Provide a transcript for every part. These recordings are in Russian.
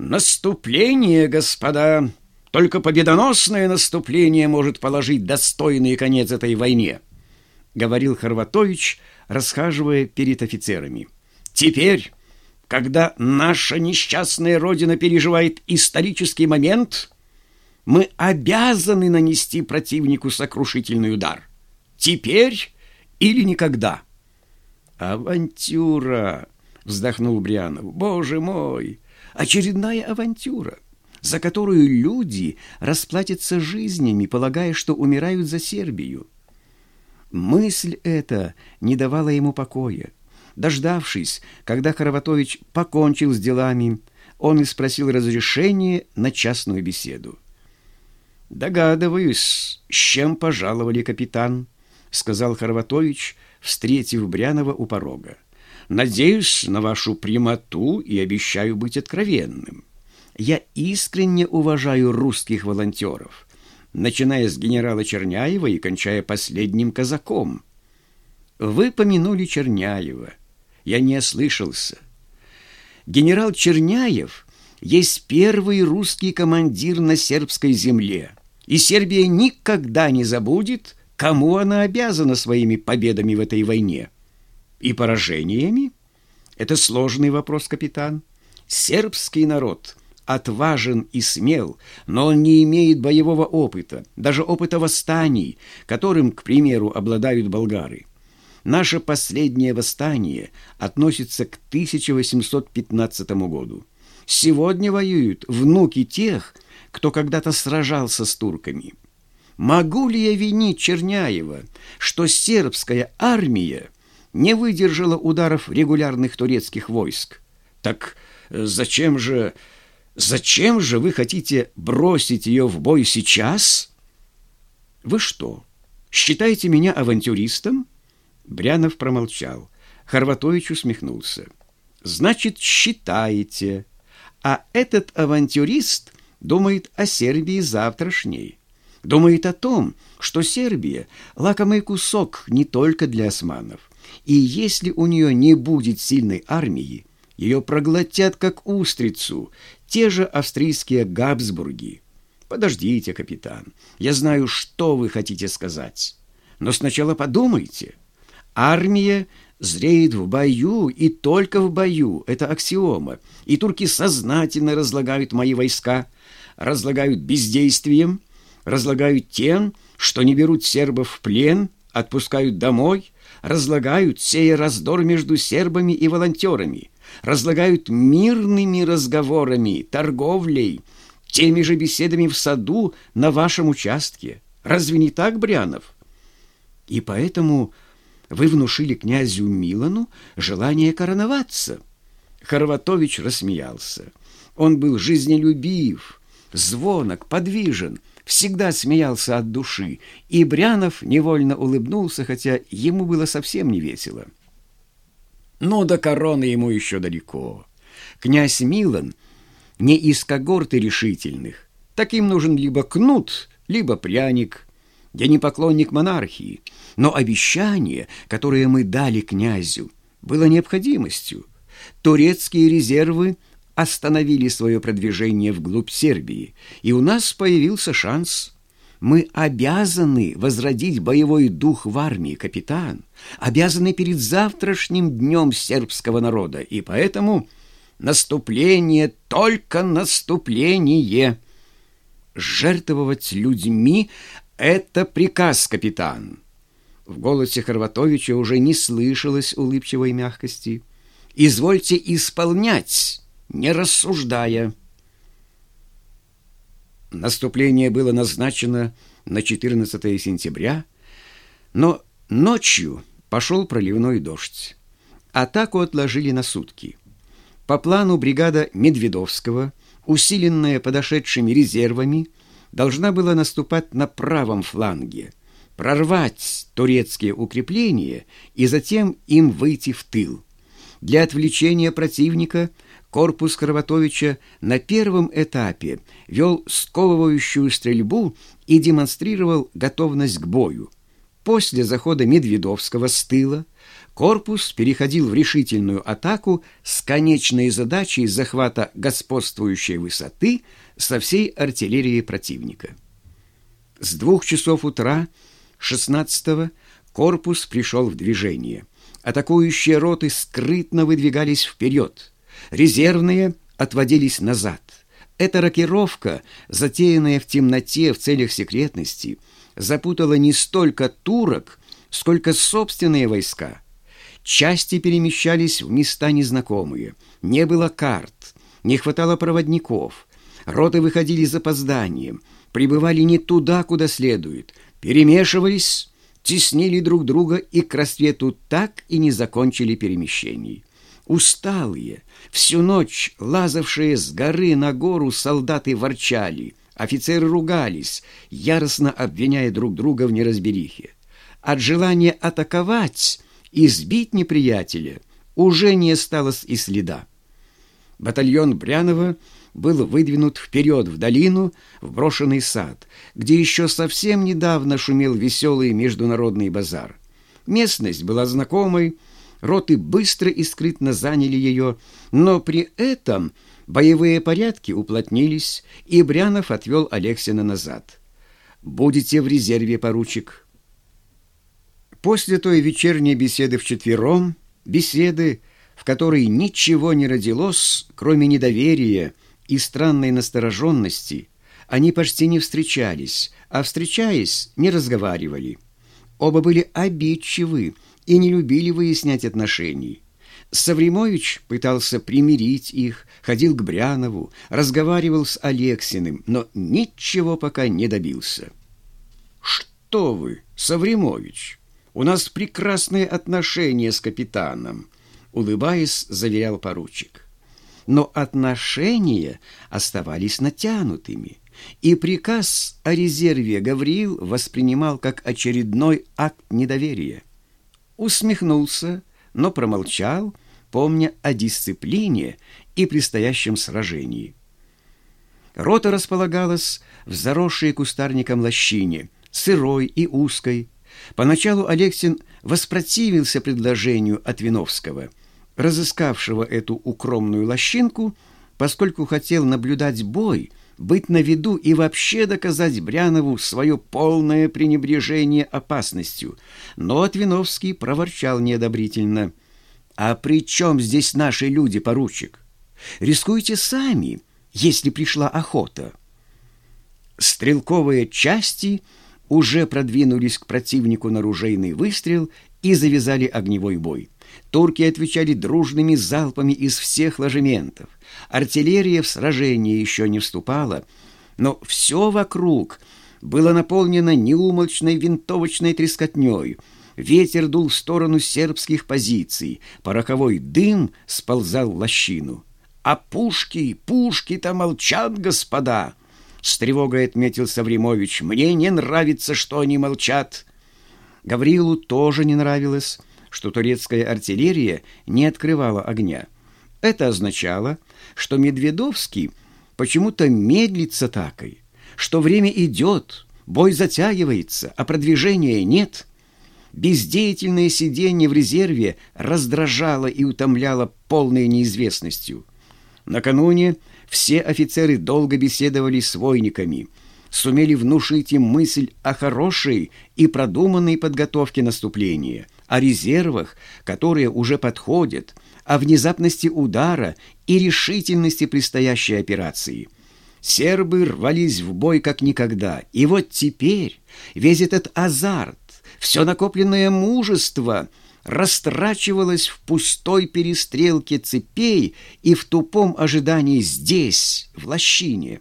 «Наступление, господа! Только победоносное наступление может положить достойный конец этой войне», — говорил Хорватович, расхаживая перед офицерами. «Теперь, когда наша несчастная Родина переживает исторический момент, мы обязаны нанести противнику сокрушительный удар. Теперь или никогда». «Авантюра!» — вздохнул Брианов. «Боже мой!» Очередная авантюра, за которую люди расплатятся жизнями, полагая, что умирают за Сербию. Мысль эта не давала ему покоя. Дождавшись, когда Хороватович покончил с делами, он и спросил разрешения на частную беседу. «Догадываюсь, с чем пожаловали капитан», — сказал Хорватович, встретив Брянова у порога. Надеюсь на вашу прямоту и обещаю быть откровенным. Я искренне уважаю русских волонтеров, начиная с генерала Черняева и кончая последним казаком. Вы помянули Черняева. Я не ослышался. Генерал Черняев есть первый русский командир на сербской земле, и Сербия никогда не забудет, кому она обязана своими победами в этой войне и поражениями? Это сложный вопрос, капитан. Сербский народ отважен и смел, но он не имеет боевого опыта, даже опыта восстаний, которым, к примеру, обладают болгары. Наше последнее восстание относится к 1815 году. Сегодня воюют внуки тех, кто когда-то сражался с турками. Могу ли я винить Черняева, что сербская армия не выдержала ударов регулярных турецких войск. Так э, зачем же, зачем же вы хотите бросить ее в бой сейчас? Вы что, считаете меня авантюристом? Брянов промолчал. Хорватович усмехнулся. Значит, считаете. А этот авантюрист думает о Сербии завтрашней. Думает о том, что Сербия – лакомый кусок не только для османов. И если у нее не будет сильной армии, ее проглотят как устрицу те же австрийские Габсбурги. Подождите, капитан, я знаю, что вы хотите сказать. Но сначала подумайте. Армия зреет в бою и только в бою. Это аксиома. И турки сознательно разлагают мои войска, разлагают бездействием, разлагают тем, что не берут сербов в плен, отпускают домой – разлагают, сея раздор между сербами и волонтерами, разлагают мирными разговорами, торговлей, теми же беседами в саду на вашем участке. Разве не так, Брянов? И поэтому вы внушили князю Милану желание короноваться. Хорватович рассмеялся. Он был жизнелюбив, звонок, подвижен, всегда смеялся от души, и Брянов невольно улыбнулся, хотя ему было совсем не весело. Но до короны ему еще далеко. Князь Милан не из когорты решительных. Таким нужен либо кнут, либо пряник. Я не поклонник монархии, но обещание, которое мы дали князю, было необходимостью. Турецкие резервы – остановили свое продвижение вглубь Сербии, и у нас появился шанс. Мы обязаны возродить боевой дух в армии, капитан, обязаны перед завтрашним днем сербского народа, и поэтому наступление, только наступление. Жертвовать людьми — это приказ, капитан. В голосе Хорватовича уже не слышалось улыбчивой мягкости. «Извольте исполнять!» Не рассуждая. Наступление было назначено на 14 сентября, но ночью пошел проливной дождь. Атаку отложили на сутки. По плану бригада Медведовского, усиленная подошедшими резервами, должна была наступать на правом фланге, прорвать турецкие укрепления и затем им выйти в тыл. Для отвлечения противника – Корпус Кроватовича на первом этапе вел сковывающую стрельбу и демонстрировал готовность к бою. После захода Медведовского с тыла корпус переходил в решительную атаку с конечной задачей захвата господствующей высоты со всей артиллерией противника. С двух часов утра 16-го корпус пришел в движение. Атакующие роты скрытно выдвигались вперед, резервные отводились назад. Эта рокировка, затеянная в темноте в целях секретности, запутала не столько турок, сколько собственные войска. Части перемещались в места незнакомые, не было карт, не хватало проводников, роты выходили с опозданием, прибывали не туда, куда следует, перемешивались, теснили друг друга и к рассвету так и не закончили перемещений. Усталые, всю ночь лазавшие с горы на гору солдаты ворчали, офицеры ругались, яростно обвиняя друг друга в неразберихе. От желания атаковать и сбить неприятеля уже не осталось и следа. Батальон Брянова был выдвинут вперед в долину, в брошенный сад, где еще совсем недавно шумел веселый международный базар. Местность была знакомой, роты быстро и скрытно заняли ее, но при этом боевые порядки уплотнились, и Брянов отвел Алексина назад. «Будете в резерве, поручик». После той вечерней беседы вчетвером, беседы, в которой ничего не родилось, кроме недоверия и странной настороженности, они почти не встречались, а, встречаясь, не разговаривали. Оба были обидчивы, и не любили выяснять отношений. Савремович пытался примирить их, ходил к Брянову, разговаривал с Алексиным, но ничего пока не добился. «Что вы, Савремович, у нас прекрасные отношения с капитаном», улыбаясь, заверял поручик. Но отношения оставались натянутыми, и приказ о резерве Гавриил воспринимал как очередной акт недоверия усмехнулся, но промолчал, помня о дисциплине и предстоящем сражении. Рота располагалась в заросшей кустарником лощине, сырой и узкой. Поначалу Алексин воспротивился предложению от Виновского, разыскавшего эту укромную лощинку, поскольку хотел наблюдать бой – быть на виду и вообще доказать Брянову свое полное пренебрежение опасностью. Но Отвиновский проворчал неодобрительно. «А при чем здесь наши люди, поручик? Рискуйте сами, если пришла охота». Стрелковые части уже продвинулись к противнику на ружейный выстрел и завязали огневой бой. Турки отвечали дружными залпами из всех ложементов. Артиллерия в сражение еще не вступала, но все вокруг было наполнено неумолчной винтовочной трескотней. Ветер дул в сторону сербских позиций, пороховой дым сползал в лощину. «А пушки, пушки-то молчат, господа!» С тревогой отметил Савремович. «Мне не нравится, что они молчат». Гаврилу тоже не нравилось, что турецкая артиллерия не открывала огня. Это означало, что Медведовский почему-то медлит с атакой, что время идет, бой затягивается, а продвижения нет. Бездеятельное сидение в резерве раздражало и утомляло полной неизвестностью. Накануне все офицеры долго беседовали с войниками, сумели внушить им мысль о хорошей и продуманной подготовке наступления – о резервах, которые уже подходят, о внезапности удара и решительности предстоящей операции. Сербы рвались в бой как никогда, и вот теперь весь этот азарт, все накопленное мужество растрачивалось в пустой перестрелке цепей и в тупом ожидании здесь, в лощине.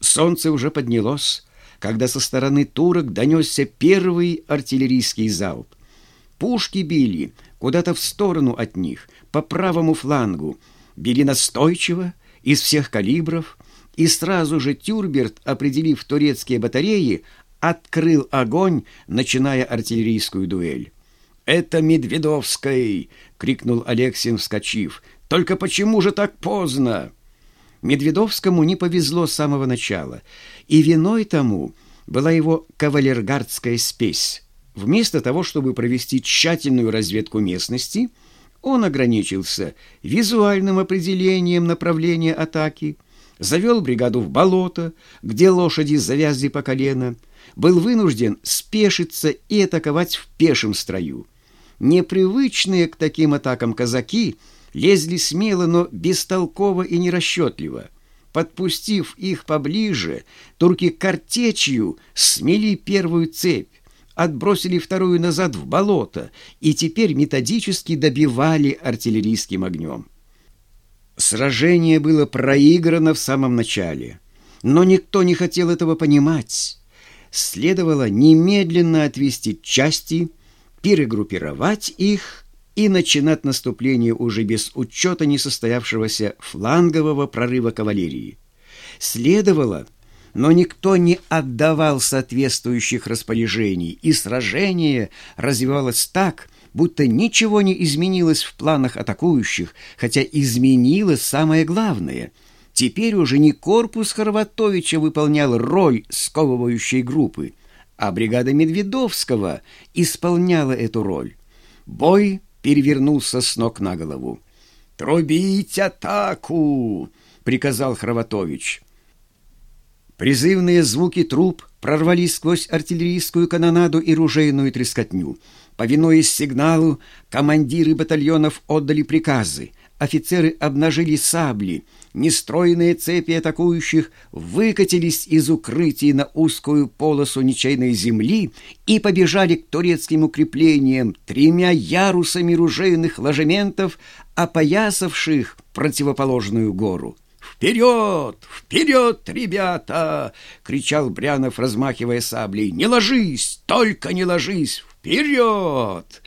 Солнце уже поднялось, когда со стороны турок донесся первый артиллерийский залп. Пушки били куда-то в сторону от них, по правому флангу, били настойчиво, из всех калибров, и сразу же Тюрберт, определив турецкие батареи, открыл огонь, начиная артиллерийскую дуэль. «Это Медведовской!» — крикнул Алексин, вскочив. «Только почему же так поздно?» Медведовскому не повезло с самого начала, и виной тому была его кавалергардская спесь. Вместо того, чтобы провести тщательную разведку местности, он ограничился визуальным определением направления атаки, завел бригаду в болото, где лошади завязли по колено, был вынужден спешиться и атаковать в пешем строю. Непривычные к таким атакам казаки лезли смело, но бестолково и нерасчетливо. Подпустив их поближе, турки картечью смели первую цепь, отбросили вторую назад в болото и теперь методически добивали артиллерийским огнем. Сражение было проиграно в самом начале, но никто не хотел этого понимать. Следовало немедленно отвести части, перегруппировать их и начинать наступление уже без учета несостоявшегося флангового прорыва кавалерии. Следовало но никто не отдавал соответствующих распоряжений, и сражение развивалось так, будто ничего не изменилось в планах атакующих, хотя изменилось самое главное. Теперь уже не корпус Хорватовича выполнял роль сковывающей группы, а бригада Медведовского исполняла эту роль. Бой перевернулся с ног на голову. «Трубить атаку!» — приказал Хроватович. Призывные звуки труб прорвались сквозь артиллерийскую канонаду и ружейную трескотню. Повинуясь сигналу, командиры батальонов отдали приказы. Офицеры обнажили сабли. Нестроенные цепи атакующих выкатились из укрытий на узкую полосу ничейной земли и побежали к турецким укреплениям тремя ярусами ружейных ложементов, опоясавших противоположную гору. «Вперед! Вперед, ребята!» — кричал Брянов, размахивая саблей. «Не ложись! Только не ложись! Вперед!»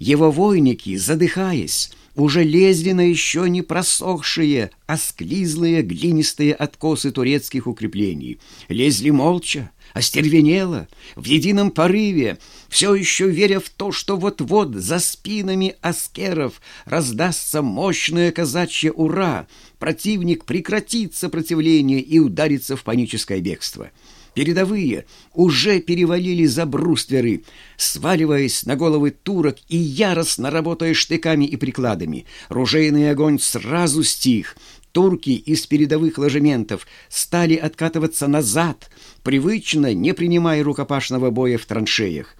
Его войники, задыхаясь, уже лезли на еще не просохшие, а склизлые глинистые откосы турецких укреплений. Лезли молча, остервенело, в едином порыве, все еще веря в то, что вот-вот за спинами аскеров раздастся мощное казачье «Ура!», противник прекратит сопротивление и ударится в паническое бегство. Передовые уже перевалили за брустверы, сваливаясь на головы турок и яростно работая штыками и прикладами. Ружейный огонь сразу стих. Турки из передовых ложементов стали откатываться назад, привычно не принимая рукопашного боя в траншеях.